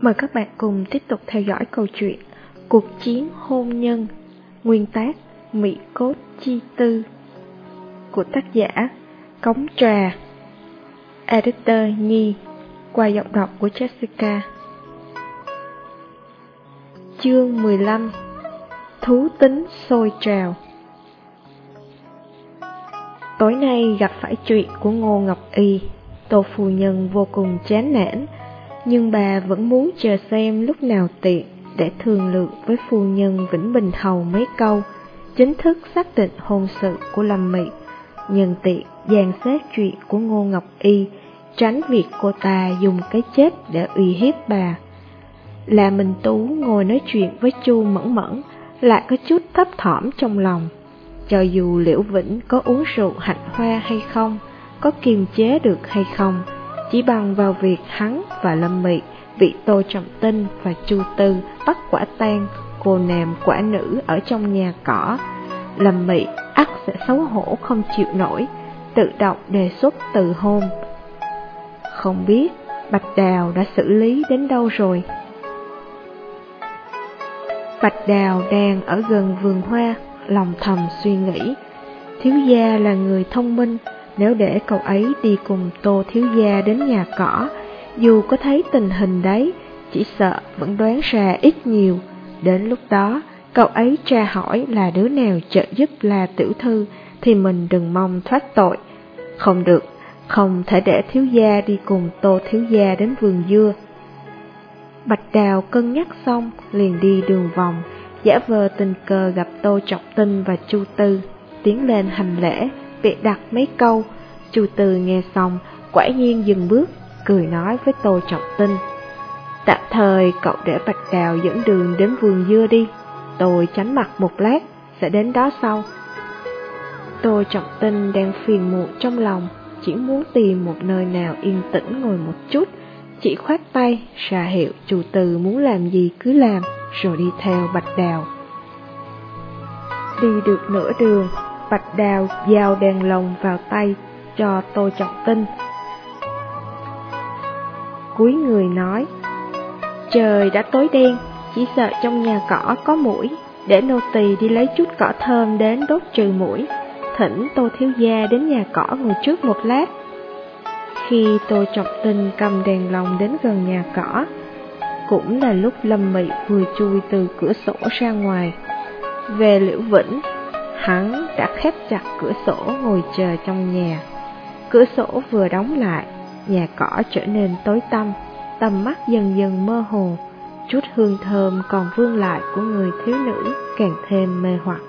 Mời các bạn cùng tiếp tục theo dõi câu chuyện Cuộc chiến hôn nhân, Nguyên tác Mỹ Cốt Chi Tư Của tác giả Cống Trà. Editor Nhi, Qua giọng đọc của Jessica. Chương 15 Thú tính sôi trào. Tối nay gặp phải chuyện của Ngô Ngọc Y. Tô phu nhân vô cùng chán nản nhưng bà vẫn muốn chờ xem lúc nào tiện để thương lượng với phu nhân Vĩnh Bình Hầu mấy câu, chính thức xác định hôn sự của Lâm Mị, nhân tiện dàn xếp chuyện của Ngô Ngọc Y, tránh việc cô ta dùng cái chết để uy hiếp bà. Là Minh Tú ngồi nói chuyện với Chu Mẫn Mẫn, lại có chút thấp thỏm trong lòng. Cho dù Liễu Vĩnh có uống rượu hạnh hoa hay không, có kiềm chế được hay không, chỉ bằng vào việc hắn và Lâm Mị bị Tô Trọng Tinh và Chu Tư bắt quả tang cô nèm quả nữ ở trong nhà cỏ. Lâm Mị ắt sẽ xấu hổ không chịu nổi, tự động đề xuất từ hôn. Không biết Bạch Đào đã xử lý đến đâu rồi? Bạch Đào đang ở gần vườn hoa, lòng thầm suy nghĩ. Thiếu gia là người thông minh, nếu để cậu ấy đi cùng Tô Thiếu Gia đến nhà cỏ, dù có thấy tình hình đấy, chỉ sợ vẫn đoán ra ít nhiều. Đến lúc đó, cậu ấy tra hỏi là đứa nào trợ giúp là tiểu thư, thì mình đừng mong thoát tội. Không được, không thể để thiếu gia đi cùng Tô Thiếu Gia đến vườn dưa. Bạch Đào cân nhắc xong, liền đi đường vòng, giả vờ tình cờ gặp Tô Trọng Tinh và Chu Tư, tiến lên hành lễ, bị đặt mấy câu. Chu Từ nghe xong, quả nhiên dừng bước, cười nói với Tô Trọng Tinh. Tạm thời cậu để Bạch Đào dẫn đường đến vườn dưa đi, tôi tránh mặt một lát, sẽ đến đó sau. Tô Trọng Tinh đang phiền muộn trong lòng, chỉ muốn tìm một nơi nào yên tĩnh ngồi một chút, chỉ khoát tay, ra hiệu chủ từ muốn làm gì cứ làm, rồi đi theo Bạch Đào. Đi được nửa đường, Bạch Đào giao đèn lồng vào tay cho Tô Trọng Tinh. Cuối người nói, trời đã tối đen, chỉ sợ trong nhà cỏ có mũi, để nô tỳ đi lấy chút cỏ thơm đến đốt trừ mũi, thỉnh Tô Thiếu Gia đến nhà cỏ ngồi trước một lát. Khi Tô Trọng Tinh cầm đèn lồng đến gần nhà cỏ, cũng là lúc Lâm Mị vừa chui từ cửa sổ ra ngoài. Về Liễu Vĩnh, Hắn đã khép chặt cửa sổ ngồi chờ trong nhà. Cửa sổ vừa đóng lại, nhà cỏ trở nên tối tăm, tầm mắt dần dần mơ hồ, chút hương thơm còn vương lại của người thiếu nữ càng thêm mê hoặc.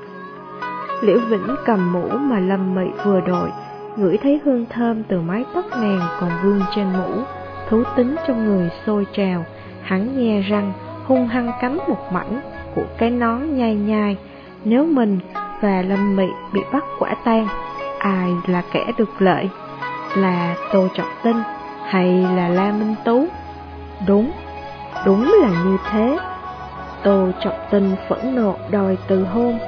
Liễu Vĩnh cầm mũ mà Lâm Mị vừa đội, ngửi thấy hương thơm từ mái tóc nàng còn vương trên mũ, thú tính trong người sôi trào, hắn nghe răng, hung hăng cắn một mảnh của cái nón nhai nhai. Nếu mình và Lâm Mị bị bắt quả tang, ai là kẻ được lợi? Là Tô Trọng Tinh hay là La Minh Tú? Đúng, đúng là như thế. Tô Trọng Tinh phẫn nộ đòi từ hôn,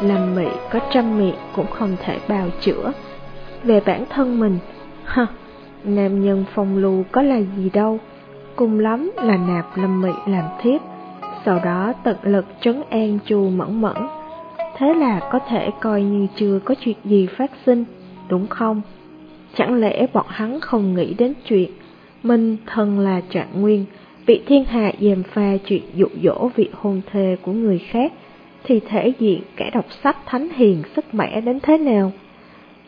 Lâm Mị có trăm miệng cũng không thể bào chữa. Về bản thân mình, ha, nam nhân phong lưu có là gì đâu, cùng lắm là nạp Lâm Mị làm thiếp, sau đó tận lực trấn an Chu Mẫn Mẫn thế là có thể coi như chưa có chuyện gì phát sinh, đúng không? Chẳng lẽ bọn hắn không nghĩ đến chuyện mình thân là trạng nguyên, bị thiên hạ dèm pha chuyện dụ dỗ vị hôn thê của người khác, thì thể diện kẻ đọc sách thánh hiền sức mẻ đến thế nào?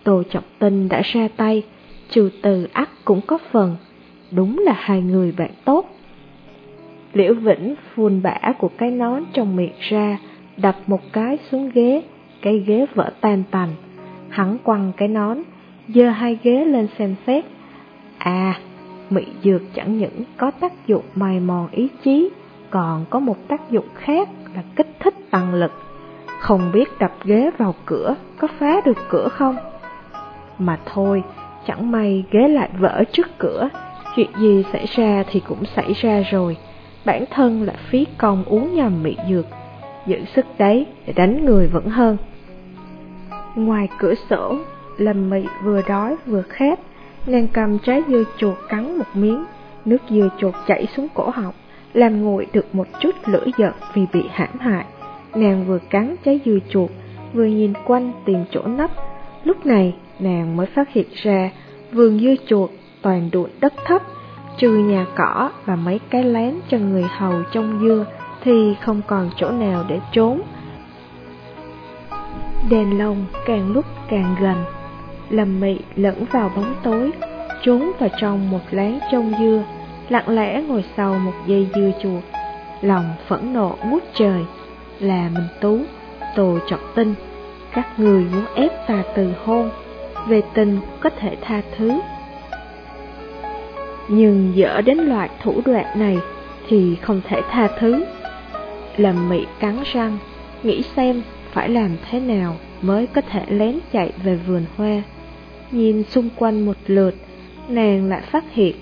Tô Trọng Tinh đã ra tay, trừ từ ắt cũng có phần, đúng là hai người bạn tốt. Liễu Vĩnh phun bã của cái nón trong miệng ra, đập một cái xuống ghế, cái ghế vỡ tan tành. Hắn quăng cái nón, dơ hai ghế lên xem xét. À, mị dược chẳng những có tác dụng mài mòn ý chí, còn có một tác dụng khác là kích thích tăng lực. Không biết đập ghế vào cửa có phá được cửa không? Mà thôi, chẳng may ghế lại vỡ trước cửa, chuyện gì xảy ra thì cũng xảy ra rồi. Bản thân lại phí công uống nhầm mị dược giữ sức đấy để đánh người vẫn hơn. Ngoài cửa sổ, Lâm Mị vừa đói vừa khát, nàng cầm trái dưa chuột cắn một miếng, nước dưa chuột chảy xuống cổ họng, làm nguội được một chút lửa giận vì bị hãm hại. Nàng vừa cắn trái dưa chuột, vừa nhìn quanh tìm chỗ nấp. Lúc này, nàng mới phát hiện ra vườn dưa chuột toàn đụn đất thấp, trừ nhà cỏ và mấy cái lén cho người hầu trong dưa thì không còn chỗ nào để trốn. Đèn lồng càng lúc càng gần, lầm mị lẫn vào bóng tối, trốn vào trong một láng trông dưa, lặng lẽ ngồi sau một dây dưa chuột. Lòng phẫn nộ ngút trời, là Minh Tú, tù Trọng Tinh, các người muốn ép ta từ hôn, về tình có thể tha thứ. Nhưng dở đến loại thủ đoạn này thì không thể tha thứ. Lâm Mị cắn răng, nghĩ xem phải làm thế nào mới có thể lén chạy về vườn hoa. Nhìn xung quanh một lượt, nàng lại phát hiện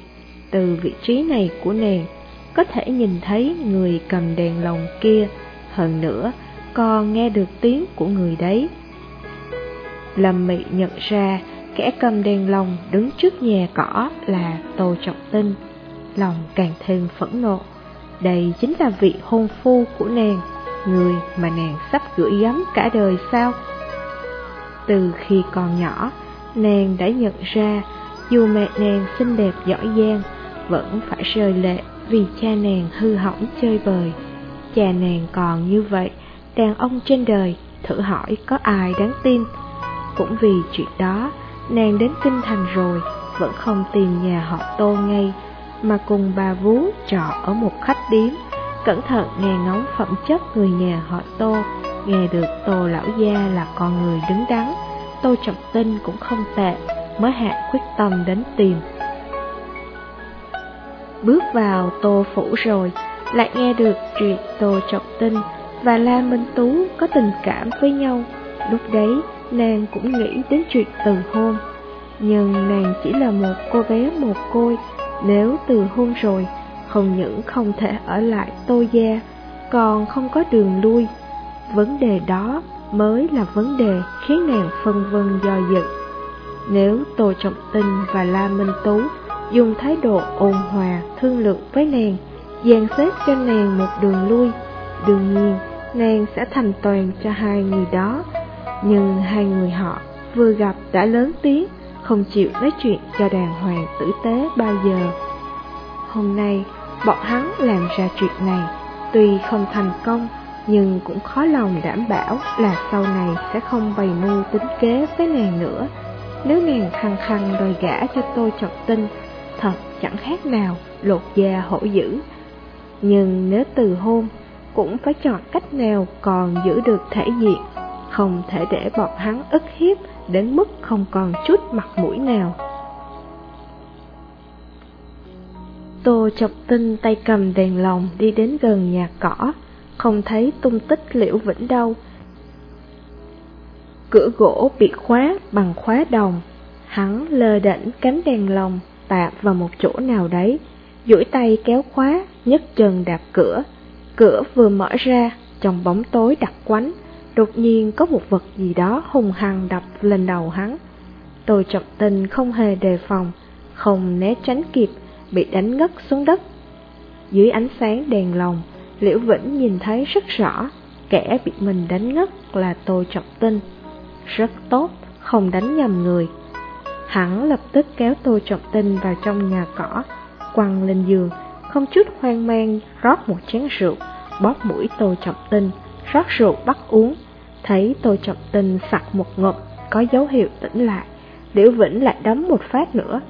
từ vị trí này của nàng có thể nhìn thấy người cầm đèn lồng kia, hơn nữa còn nghe được tiếng của người đấy. Lâm Mị nhận ra kẻ cầm đèn lồng đứng trước nhà cỏ là Tô Trọng Tinh, lòng càng thêm phẫn nộ. Đây chính là vị hôn phu của nàng, người mà nàng sắp gửi gắm cả đời sao? Từ khi còn nhỏ, nàng đã nhận ra dù mẹ nàng xinh đẹp giỏi giang, vẫn phải rơi lệ vì cha nàng hư hỏng chơi bời. Cha nàng còn như vậy, đàn ông trên đời, thử hỏi có ai đáng tin. Cũng vì chuyện đó, nàng đến kinh thành rồi, vẫn không tìm nhà họ tô ngay, mà cùng bà Vú trọ ở một khách điếm, cẩn thận nghe ngóng phẩm chất người nhà họ Tô, nghe được Tô lão gia là con người đứng đắn, Tô Trọng Tinh cũng không tệ, mới hạ quyết tâm đến tìm. Bước vào Tô Phủ rồi, lại nghe được chuyện Tô Trọng Tinh và La Minh Tú có tình cảm với nhau, lúc đấy nàng cũng nghĩ đến chuyện từ hôn. Nhưng nàng chỉ là một cô bé một côi, nếu từ hôn rồi, không những không thể ở lại tô gia, còn không có đường lui. Vấn đề đó mới là vấn đề khiến nàng phân vân do dự. Nếu Tô Trọng Tinh và La Minh Tú dùng thái độ ôn hòa, thương lượng với nàng, dàn xếp cho nàng một đường lui, đương nhiên nàng sẽ thành toàn cho hai người đó. Nhưng hai người họ vừa gặp đã lớn tiếng, không chịu nói chuyện cho đàng hoàng tử tế bao giờ. Hôm nay, bọn hắn làm ra chuyện này, tuy không thành công, nhưng cũng khó lòng đảm bảo là sau này sẽ không bày mưu tính kế với nàng nữa. Nếu nàng khăng khăng đòi gả cho tôi trọng tinh, thật chẳng khác nào lột da hổ dữ. Nhưng nếu từ hôn, cũng phải chọn cách nào còn giữ được thể diện, không thể để bọn hắn ức hiếp đến mức không còn chút mặt mũi nào. Tô chọc tinh tay cầm đèn lồng đi đến gần nhà cỏ, không thấy tung tích liễu vĩnh đâu. Cửa gỗ bị khóa bằng khóa đồng, hắn lơ đỉnh cánh đèn lồng tạp vào một chỗ nào đấy, duỗi tay kéo khóa, nhấc chân đạp cửa. Cửa vừa mở ra, trong bóng tối đặc quánh, đột nhiên có một vật gì đó hùng hằng đập lên đầu hắn. Tôi trọng tình không hề đề phòng, không né tránh kịp, bị đánh ngất xuống đất. Dưới ánh sáng đèn lồng, Liễu Vĩnh nhìn thấy rất rõ, kẻ bị mình đánh ngất là Tô Trọng Tinh. Rất tốt, không đánh nhầm người. Hắn lập tức kéo Tô Trọng Tinh vào trong nhà cỏ, quăng lên giường, không chút hoang mang rót một chén rượu, bóp mũi Tô Trọng Tinh, rót rượu bắt uống. Thấy Tô Trọng Tinh sặc một ngụm, có dấu hiệu tỉnh lại. Liễu Vĩnh lại đấm một phát nữa,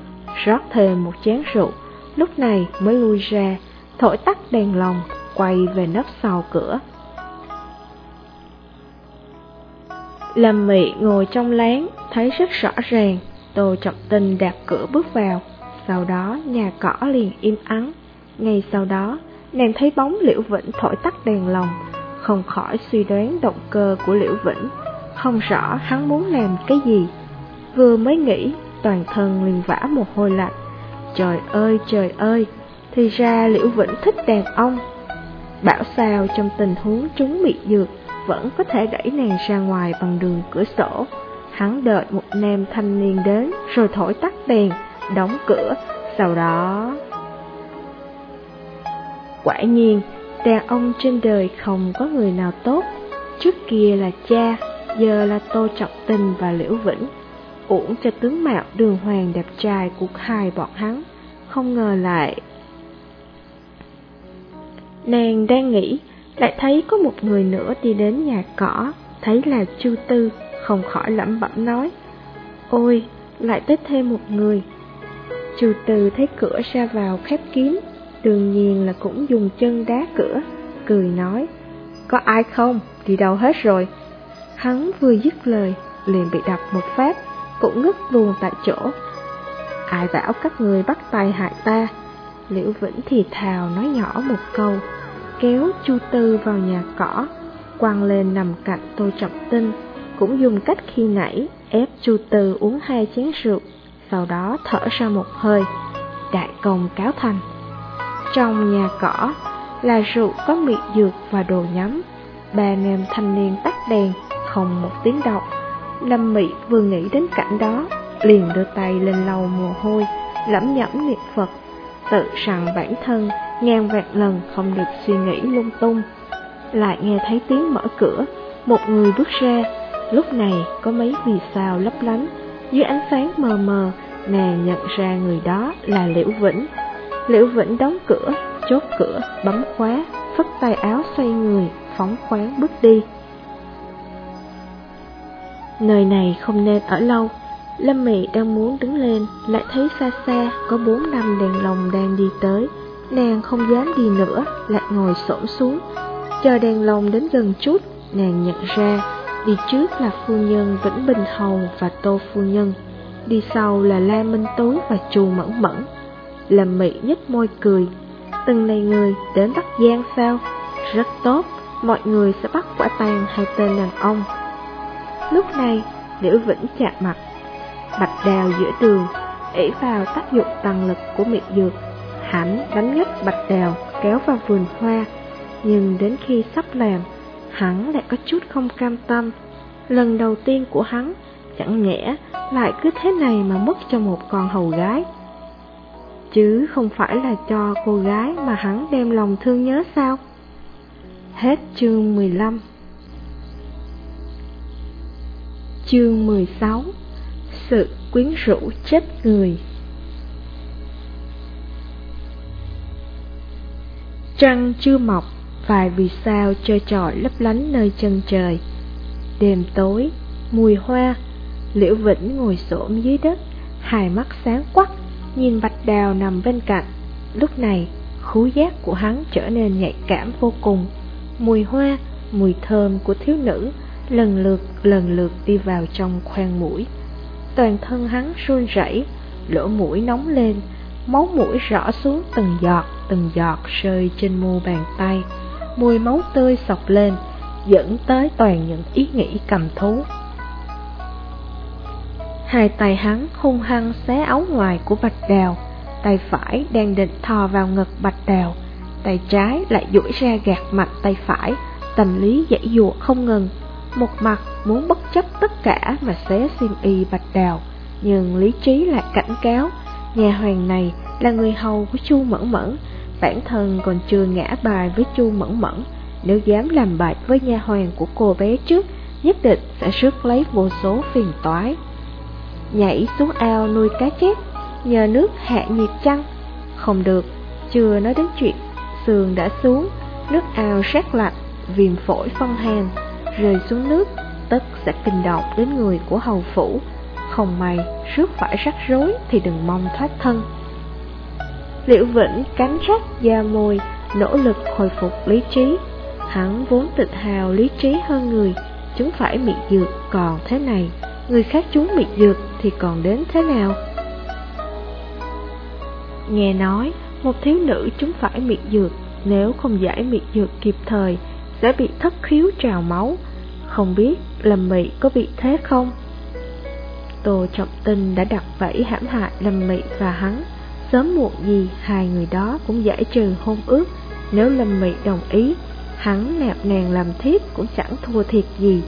rót thêm một chén rượu, lúc này mới lui ra, thổi tắt đèn lồng, quay về nấp sau cửa. Lâm Mị ngồi trong láng, thấy rất rõ ràng, Tô Trọng Tinh đạp cửa bước vào, sau đó nhà cỏ liền im ắng. Ngay sau đó, nàng thấy bóng Liễu Vĩnh thổi tắt đèn lồng, không khỏi suy đoán động cơ của Liễu Vĩnh, không rõ hắn muốn làm cái gì. Vừa mới nghĩ, toàn thân liền vã một hồi lạnh. Trời ơi trời ơi, thì ra Liễu Vĩnh thích đàn ông. Bảo sao trong tình huống chúng bị dược, vẫn có thể đẩy nàng ra ngoài bằng đường cửa sổ. Hắn đợi một nam thanh niên đến, rồi thổi tắt đèn, đóng cửa, sau đó... Quả nhiên, đàn ông trên đời không có người nào tốt. Trước kia là cha, giờ là Tô Trọng Tình và Liễu Vĩnh. Uổng cho tướng mạo đường hoàng đẹp trai của hai bọn hắn, không ngờ lại. Nàng đang nghĩ, lại thấy có một người nữa đi đến nhà cỏ, thấy là Chu Tư, không khỏi lẩm bẩm nói. Ôi, lại tới thêm một người. Chu Tư thấy cửa ra vào khép kín, đương nhiên là cũng dùng chân đá cửa, cười nói. Có ai không? Đi đâu hết rồi? Hắn vừa dứt lời, liền bị đập một phát, cũng ngất luôn tại chỗ. Ai bảo các người bắt tay hại ta? Liễu Vĩnh thì thào nói nhỏ một câu, kéo Chu Tư vào nhà cỏ, quăng lên nằm cạnh Tô Trọng Tinh, cũng dùng cách khi nãy ép Chu Tư uống hai chén rượu, sau đó thở ra một hơi, đại công cáo thành. Trong nhà cỏ là rượu có miệng dược và đồ nhắm, ba em thanh niên tắt đèn, không một tiếng động. Lâm Mị vừa nghĩ đến cảnh đó, liền đưa tay lên lau mồ hôi, lẩm nhẩm niệm Phật, tự rằng bản thân ngàn vạn lần không được suy nghĩ lung tung. Lại nghe thấy tiếng mở cửa, một người bước ra, lúc này có mấy vì sao lấp lánh, dưới ánh sáng mờ mờ, nàng nhận ra người đó là Liễu Vĩnh. Liễu Vĩnh đóng cửa, chốt cửa, bấm khóa, phất tay áo xoay người, phóng khoáng bước đi. Nơi này không nên ở lâu, Lâm Mị đang muốn đứng lên, lại thấy xa xa có bốn năm đèn lồng đang đi tới. Nàng không dám đi nữa, lại ngồi xổm xuống. Chờ đèn lồng đến gần chút, nàng nhận ra, đi trước là phu nhân Vĩnh Bình Hầu và Tô phu nhân, đi sau là La Minh Tú và Chu Mẫn Mẫn làm Mị nhếch môi cười, từng này người đến Bắc Giang sao? Rất tốt, mọi người sẽ bắt quả tang hai tên đàn ông. Lúc này, Liễu Vĩnh chạm mặt, bạch đào giữa đường, ỷ vào tác dụng tăng lực của miệng dược. Hắn đánh ngất bạch đào kéo vào vườn hoa, nhưng đến khi sắp làm, hắn lại có chút không cam tâm. Lần đầu tiên của hắn, chẳng nhẽ lại cứ thế này mà mất cho một con hầu gái. Chứ không phải là cho cô gái mà hắn đem lòng thương nhớ sao? Hết chương 15 Chương 16 Sự quyến rũ chết người. Trăng chưa mọc, vài vì sao chơi trọi lấp lánh nơi chân trời. Đêm tối, mùi hoa, liễu vĩnh ngồi xổm dưới đất Hai mắt sáng quắc, nhìn bạch đào nằm bên cạnh Lúc này, khú giác của hắn trở nên nhạy cảm vô cùng Mùi hoa, mùi thơm của thiếu nữ lần lượt lần lượt đi vào trong khoang mũi. Toàn thân hắn run rẩy, lỗ mũi nóng lên, máu mũi rõ xuống từng giọt từng giọt rơi trên mu bàn tay. Mùi máu tươi sọc lên, dẫn tới toàn những ý nghĩ cầm thú. Hai tay hắn hung hăng xé áo ngoài của bạch đào, tay phải đang định thò vào ngực bạch đào, tay trái lại duỗi ra gạt mặt tay phải, tâm lý dãy dụa không ngừng. Một mặt muốn bất chấp tất cả mà xé xiêm y bạch đào, nhưng lý trí lại cảnh cáo, nhà hoàng này là người hầu của Chu Mẫn Mẫn, bản thân còn chưa ngã bài với Chu Mẫn Mẫn, nếu dám làm bạch với nha hoàng của cô bé trước, nhất định sẽ rước lấy vô số phiền toái. Nhảy xuống ao nuôi cá chép, nhờ nước hạ nhiệt chăng? Không được, chưa nói đến chuyện, sườn đã xuống, nước ao rét lạnh, viêm phổi phong hàn, rơi xuống nước, tất sẽ kinh động đến người của hầu phủ. Không may, rước phải rắc rối thì đừng mong thoát thân. Liễu Vĩnh cắn rách da môi, nỗ lực hồi phục lý trí. Hắn vốn tự hào lý trí hơn người, chúng phải bị dược còn thế này, người khác chúng bị dược thì còn đến thế nào? Nghe nói, một thiếu nữ chúng phải miệt dược, nếu không giải miệt dược kịp thời, sẽ bị thất khiếu trào máu. Không biết Lâm Mị có bị thế không? Tô Trọng Tinh đã đặt vẫy hãm hại Lâm Mị và hắn. Sớm muộn gì hai người đó cũng giải trừ hôn ước. Nếu Lâm Mị đồng ý, hắn nạp nàng làm thiếp cũng chẳng thua thiệt gì.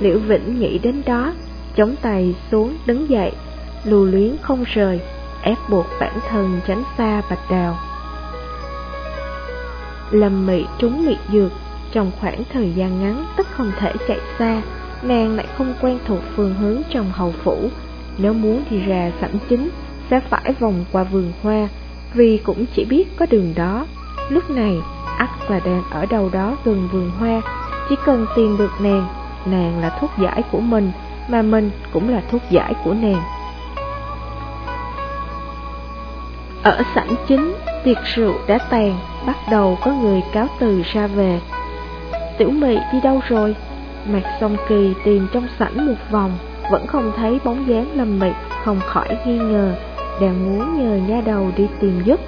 Liễu Vĩnh nghĩ đến đó, chống tay xuống đứng dậy, lưu luyến không rời, ép buộc bản thân tránh xa bạch đào. Lâm Mị trúng mị dược, trong khoảng thời gian ngắn tất không thể chạy xa, nàng lại không quen thuộc phương hướng trong hầu phủ, nếu muốn đi ra sảnh chính sẽ phải vòng qua vườn hoa, vì cũng chỉ biết có đường đó. Lúc này, ắt là đang ở đâu đó gần vườn hoa, chỉ cần tìm được nàng, nàng là thuốc giải của mình, mà mình cũng là thuốc giải của nàng. Ở sảnh chính, tiệc rượu đã tàn, bắt đầu có người cáo từ ra về. Tiểu mị đi đâu rồi? Mạc song kỳ tìm trong sảnh một vòng, vẫn không thấy bóng dáng lâm mị, không khỏi nghi ngờ, đang muốn nhờ nha đầu đi tìm giúp.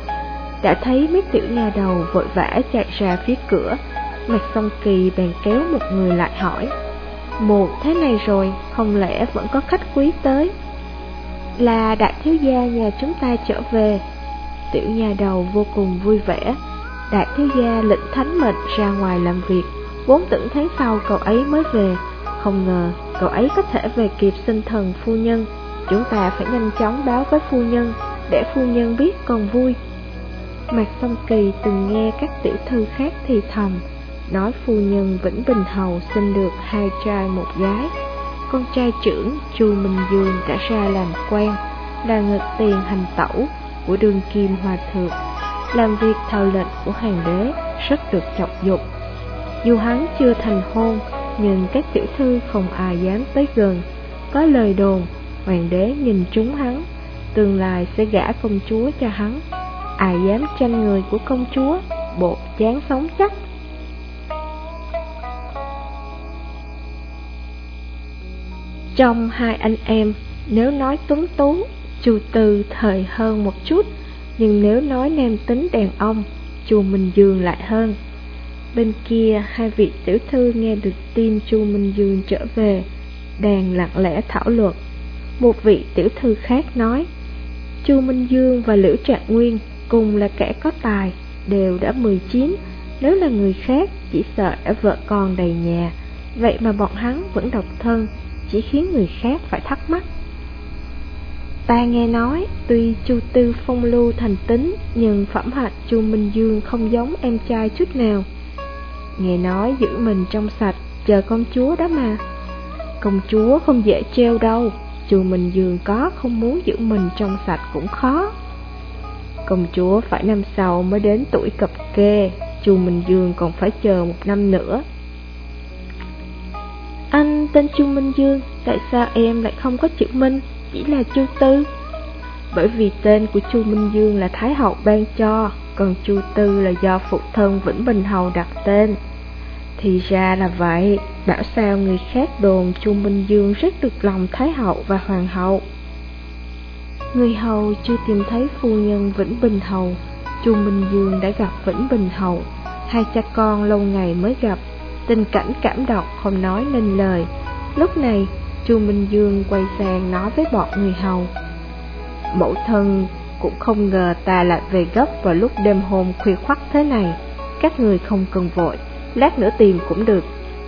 Đã thấy mấy tiểu nha đầu vội vã chạy ra phía cửa, Mạc song kỳ bèn kéo một người lại hỏi. Một thế này rồi, không lẽ vẫn có khách quý tới? Là đại thiếu gia nhà chúng ta trở về, Tiểu nhà đầu vô cùng vui vẻ. Đại thiếu gia lệnh thánh mệnh ra ngoài làm việc. Vốn tưởng tháng sau cậu ấy mới về. Không ngờ cậu ấy có thể về kịp sinh thần phu nhân. Chúng ta phải nhanh chóng báo với phu nhân Để phu nhân biết còn vui. Mạc Song Kỳ từng nghe các tiểu thư khác thì thầm. Nói phu nhân Vĩnh Bình Hầu sinh được hai trai một gái Con trai trưởng Chu Minh Dương đã ra làm quan Là ngực tiền hành tẩu của Đường kim hòa thượng, làm việc theo lệnh của hoàng đế rất được trọng dụng. Dù hắn chưa thành hôn, nhưng các tiểu thư không ai dám tới gần. Có lời đồn, hoàng đế nhìn trúng hắn, tương lai sẽ gả công chúa cho hắn. Ai dám tranh người của công chúa, bộ chán sống chắc. Trong hai anh em, nếu nói tuấn tú Chu Tư thời hơn một chút, nhưng nếu nói nam tính đàn ông, Chu Minh Dương lại hơn. Bên kia, hai vị tiểu thư nghe được tin Chu Minh Dương trở về, đang lặng lẽ thảo luận. Một vị tiểu thư khác nói, Chu Minh Dương và Liễu Trạng Nguyên cùng là kẻ có tài, đều đã 19, nếu là người khác chỉ sợ đã vợ con đầy nhà, vậy mà bọn hắn vẫn độc thân, chỉ khiến người khác phải thắc mắc. Ta nghe nói, tuy Chu Tư phong lưu thành tính, nhưng phẩm hạnh Chu Minh Dương không giống em trai chút nào. Nghe nói giữ mình trong sạch, chờ công chúa đó mà. Công chúa không dễ treo đâu, Chu Minh Dương có không muốn giữ mình trong sạch cũng khó. Công chúa phải năm sau mới đến tuổi cập kê, Chu Minh Dương còn phải chờ một năm nữa. Anh tên Chu Minh Dương, tại sao em lại không có chữ Minh? chỉ là Chu Tư. Bởi vì tên của Chu Minh Dương là Thái Hậu ban cho, còn Chu Tư là do phụ thân Vĩnh Bình Hầu đặt tên. Thì ra là vậy, bảo sao người khác đồn Chu Minh Dương rất được lòng Thái Hậu và Hoàng hậu. Người hầu chưa tìm thấy phu nhân Vĩnh Bình Hầu, Chu Minh Dương đã gặp Vĩnh Bình Hầu, hai cha con lâu ngày mới gặp, tình cảnh cảm động không nói nên lời. Lúc này, Chu Minh Dương quay sang nói với bọn người hầu. Mẫu thân cũng không ngờ ta lại về gấp vào lúc đêm hôm khuya khoắt thế này. Các người không cần vội, lát nữa tìm cũng được.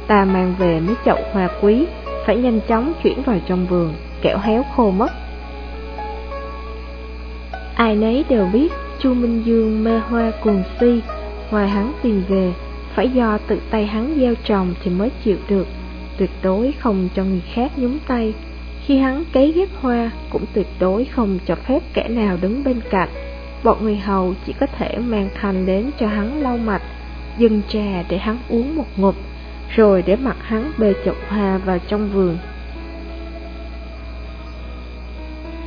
Ta mang về mấy chậu hoa quý Phải nhanh chóng chuyển vào trong vườn, kẻo héo khô mất. Ai nấy đều biết Chu Minh Dương mê hoa cuồng si Ngoài hắn tìm về phải do tự tay hắn gieo trồng thì mới chịu được tuyệt đối không cho người khác nhúng tay. Khi hắn cấy ghép hoa, cũng tuyệt đối không cho phép kẻ nào đứng bên cạnh. Bọn người hầu chỉ có thể mang thành đến cho hắn lau mặt, dừng trà để hắn uống một ngụm, rồi để mặc hắn bê chậu hoa vào trong vườn.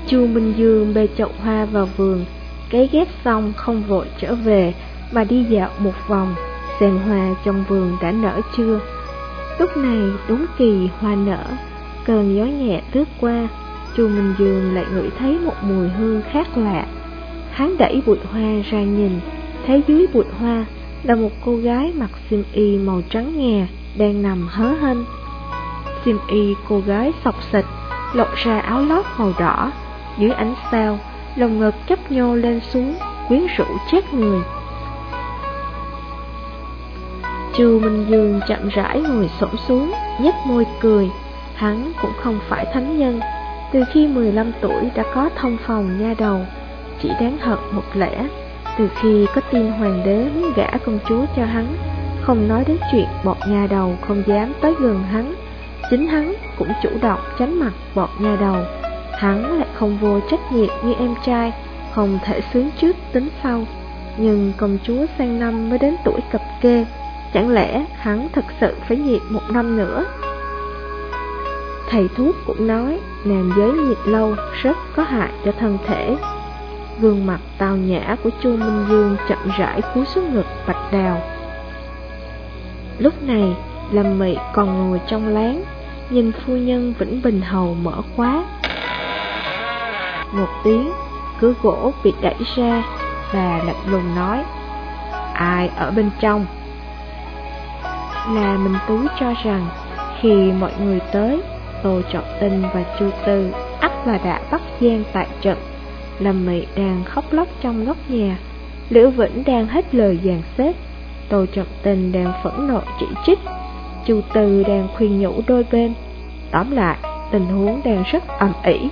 Chu Minh Dương bê chậu hoa vào vườn, cấy ghép xong không vội trở về, mà đi dạo một vòng, xem hoa trong vườn đã nở chưa. Lúc này đúng kỳ hoa nở, cơn gió nhẹ lướt qua, Chu Minh Dương lại ngửi thấy một mùi hương khác lạ. Hắn đẩy bụi hoa ra nhìn, thấy dưới bụi hoa là một cô gái mặc xiêm y màu trắng ngà đang nằm hớ hênh. Xiêm y cô gái sọc xịt, lột ra áo lót màu đỏ, dưới ánh sao, lồng ngực chấp nhô lên xuống, quyến rũ chết người. Trừ Minh Dương chậm rãi ngồi xổm xuống, nhếch môi cười. Hắn cũng không phải thánh nhân, từ khi 15 tuổi đã có thông phòng nha đầu, chỉ đáng hận một lẽ. Từ khi có tin hoàng đế muốn gả công chúa cho hắn, không nói đến chuyện bọt nhà đầu không dám tới gần hắn, chính hắn cũng chủ động tránh mặt bọt nhà đầu. Hắn lại không vô trách nhiệm như em trai, không thể sướng trước tính sau. Nhưng công chúa sang năm mới đến tuổi cập kê, chẳng lẽ hắn thật sự phải nhịn một năm nữa? Thầy thuốc cũng nói, nam giới nhiệt lâu rất có hại cho thân thể. Gương mặt tào nhã của Chu Minh Dương chậm rãi cúi xuống ngực bạch đào. Lúc này, Lâm Mị còn ngồi trong láng, nhìn phu nhân Vĩnh Bình Hầu mở khóa. Một tiếng, cửa gỗ bị đẩy ra, bà lạnh lùng nói, ai ở bên trong? Là Minh Tú cho rằng, khi mọi người tới, Tô Trọng Tinh và Chu Tư ắt là đã bắt gian tại trận. Lâm Mị đang khóc lóc trong góc nhà, Liễu Vĩnh đang hết lời dàn xếp, Tô Trọng Tinh đang phẫn nộ chỉ trích, Chu Tư đang khuyên nhủ đôi bên. Tóm lại, tình huống đang rất ầm ĩ,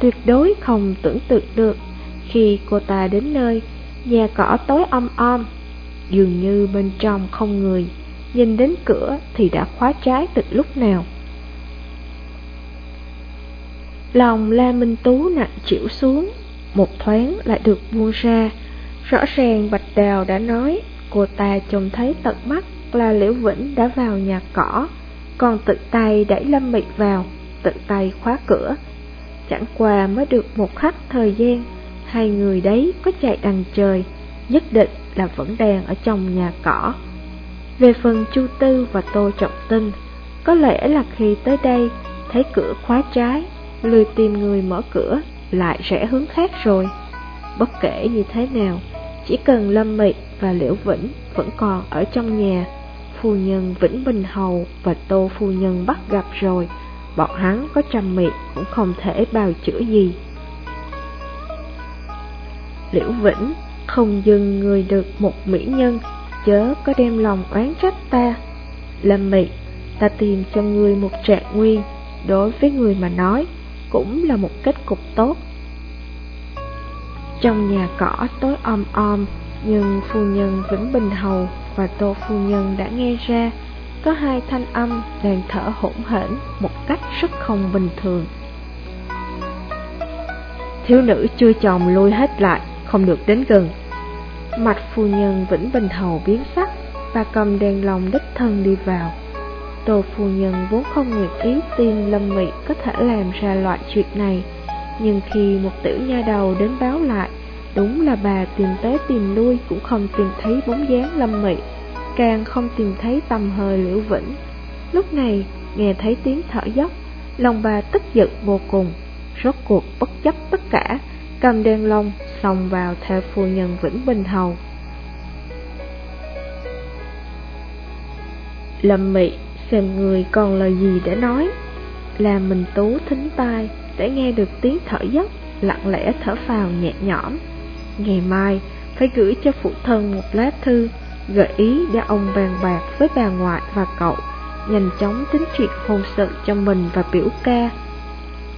tuyệt đối không tưởng tượng được. Khi cô ta đến nơi, nhà cỏ tối om om, dường như bên trong không người, nhìn đến cửa thì đã khóa trái từ lúc nào. Lòng La Minh Tú nặng chịu xuống, một thoáng lại được buông ra. Rõ ràng Bạch Đào đã nói, cô ta trông thấy tận mắt là Liễu Vĩnh đã vào nhà cỏ, còn tự tay đẩy Lâm Mị vào, tự tay khóa cửa. Chẳng qua mới được một khắc thời gian, hai người đấy có chạy đằng trời, nhất định là vẫn đang ở trong nhà cỏ. Về phần Chu Tư và Tô Trọng Tinh, có lẽ là khi tới đây thấy cửa khóa trái lười tìm người mở cửa, lại rẽ hướng khác rồi. Bất kể như thế nào, chỉ cần Lâm Mị và Liễu Vĩnh vẫn còn ở trong nhà, phu nhân Vĩnh Bình Hầu và Tô phu nhân bắt gặp rồi, bọn hắn có trăm miệng cũng không thể bào chữa gì. Liễu Vĩnh không dừng người được một mỹ nhân, chớ có đem lòng oán trách ta. Lâm Mị, ta tìm cho ngươi một trạng nguyên, đối với người mà nói, cũng là một kết cục tốt. Trong nhà cỏ tối om om, nhưng phu nhân Vĩnh Bình Hầu và Tô phu nhân đã nghe ra có hai thanh âm đang thở hỗn hển một cách rất không bình thường. Thiếu nữ chưa chồng lui hết lại, không được đến gần. Mặt phu nhân Vĩnh Bình Hầu biến sắc, và cầm đèn lồng đích thân đi vào. Tô phu nhân vốn không nguyện ý tin Lâm Mị có thể làm ra loại chuyện này Nhưng khi một tiểu nha đầu đến báo lại Đúng là bà tìm tới tìm lui cũng không tìm thấy bóng dáng Lâm Mị Càng không tìm thấy tầm hơi liễu vĩnh Lúc này nghe thấy tiếng thở dốc Lòng bà tức giận vô cùng Rốt cuộc bất chấp tất cả Cầm đèn lồng xông vào theo phu nhân Vĩnh Bình Hầu Lâm Mị xem người còn lời gì để nói. là mình tú thính tai để nghe được tiếng thở dốc, lặng lẽ thở phào nhẹ nhõm. Ngày mai, phải gửi cho phụ thân một lá thư, gợi ý để ông bàn bạc với bà ngoại và cậu, nhanh chóng tính chuyện hôn sự cho mình và biểu ca.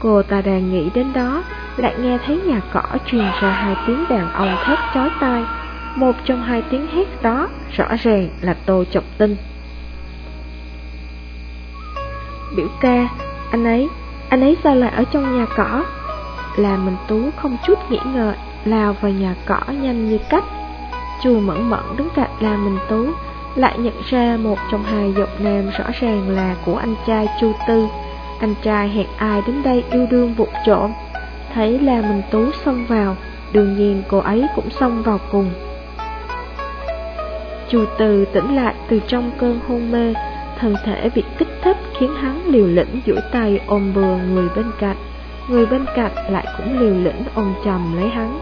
Cô ta đang nghĩ đến đó, lại nghe thấy nhà cỏ truyền ra hai tiếng đàn ông thét chói tai. Một trong hai tiếng hét đó rõ ràng là Tô Trọng Tinh. Biểu ca, anh ấy, anh ấy sao lại ở trong nhà cỏ? Là mình Tú không chút nghĩ ngợi, lao vào nhà cỏ nhanh như cách. Chu mẫn mẫn đứng cạnh là mình Tú, lại nhận ra một trong hai giọng nam rõ ràng là của anh trai Chu Tư. Anh trai hẹn ai đến đây yêu đương vụt trộm. Thấy là mình Tú xông vào, đương nhiên cô ấy cũng xông vào cùng. Chu từ tỉnh lại từ trong cơn hôn mê, thân thể bị kích thích khiến hắn liều lĩnh duỗi tay ôm bừa người bên cạnh, người bên cạnh lại cũng liều lĩnh ôm chầm lấy hắn.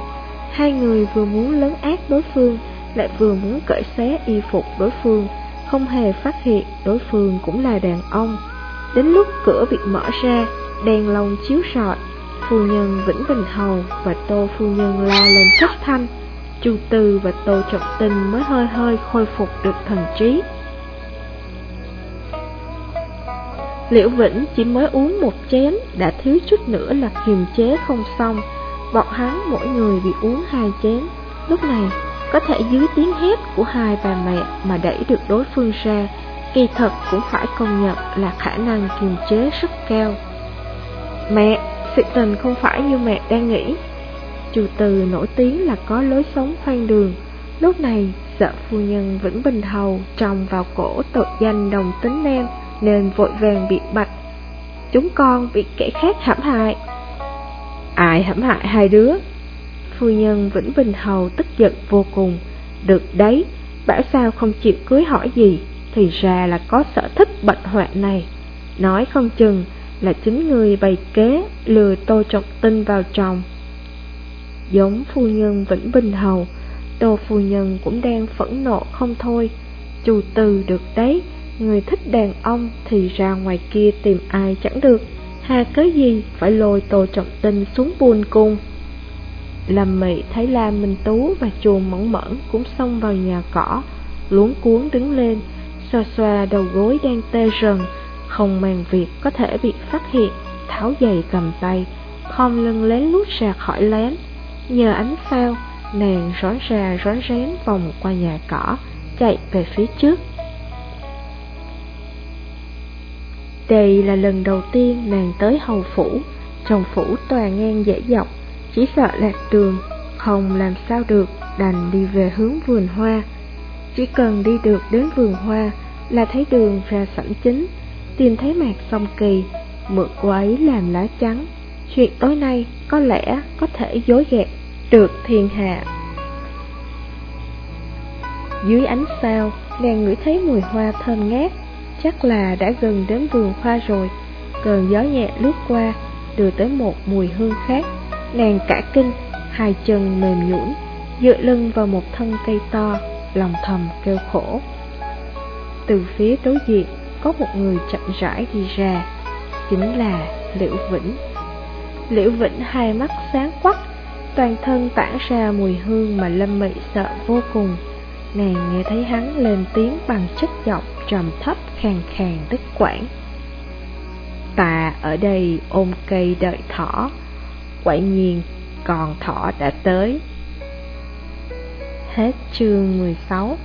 Hai người vừa muốn lớn ác đối phương, lại vừa muốn cởi xé y phục đối phương, không hề phát hiện đối phương cũng là đàn ông. Đến lúc cửa bị mở ra, đèn lồng chiếu rọi, phu nhân Vĩnh Bình Hầu và Tô phu nhân la lên thất thanh. Chu Tư và Tô Trọng Tinh mới hơi hơi khôi phục được thần trí. Liễu Vĩnh chỉ mới uống một chén đã thiếu chút nữa là kiềm chế không xong Bọn hắn mỗi người bị uống hai chén Lúc này có thể dưới tiếng hét của hai bà mẹ mà đẩy được đối phương ra, kỳ thật cũng phải công nhận là khả năng kiềm chế rất cao. Mẹ, sự tình không phải như mẹ đang nghĩ. Chu Từ nổi tiếng là có lối sống khoan đường, lúc này sợ phu nhân Vĩnh Bình Hầu trồng vào cổ tội danh đồng tính nam nên vội vàng bị bạch. Chúng con bị kẻ khác hãm hại. Ai hãm hại hai đứa? Phu nhân Vĩnh Bình Hầu tức giận vô cùng. Được đấy, bảo sao không chịu cưới hỏi gì, thì ra là có sở thích bệnh hoạn này. Nói không chừng là chính người bày kế lừa Tô Trọng Tinh vào chồng. Giống phu nhân Vĩnh Bình Hầu, Tô phu nhân cũng đang phẫn nộ không thôi. Chủ từ được đấy, người thích đàn ông thì ra ngoài kia tìm ai chẳng được. Hà cớ gì phải lôi Tô Trọng Tinh xuống buồn cung. Lâm Mị thấy La Minh Tú và chuồng mẫn mẫn cũng xông vào nhà cỏ, luống cuốn đứng lên, xoa xoa đầu gối đang tê rần, không màng việc có thể bị phát hiện, tháo giày cầm tay, khom lưng lén lút ra khỏi lén. Nhờ ánh phao, nàng rón ra rón rén vòng qua nhà cỏ, chạy về phía trước. Đây là lần đầu tiên nàng tới hầu phủ, trong phủ toàn ngang dễ dọc, chỉ sợ lạc đường, không làm sao được, đành đi về hướng vườn hoa. Chỉ cần đi được đến vườn hoa là thấy đường ra sảnh chính, tìm thấy mạc song kỳ, mượn cô ấy làm lá trắng. Chuyện tối nay có lẽ có thể dối gạt được thiên hạ. Dưới ánh sao, nàng ngửi thấy mùi hoa thơm ngát, chắc là đã gần đến vườn hoa rồi. Cơn gió nhẹ lướt qua, đưa tới một mùi hương khác. Nàng cả kinh, hai chân mềm nhũn, dựa lưng vào một thân cây to, lòng thầm kêu khổ. Từ phía đối diện, có một người chậm rãi đi ra, chính là Liễu Vĩnh. Liễu Vĩnh hai mắt sáng quắc, toàn thân tản ra mùi hương mà Lâm Mị sợ vô cùng. Nàng nghe thấy hắn lên tiếng bằng chất giọng trầm thấp khàn khàn đứt quãng. Ta ở đây ôm cây đợi thỏ, quả nhiên còn thỏ đã tới. Hết chương 16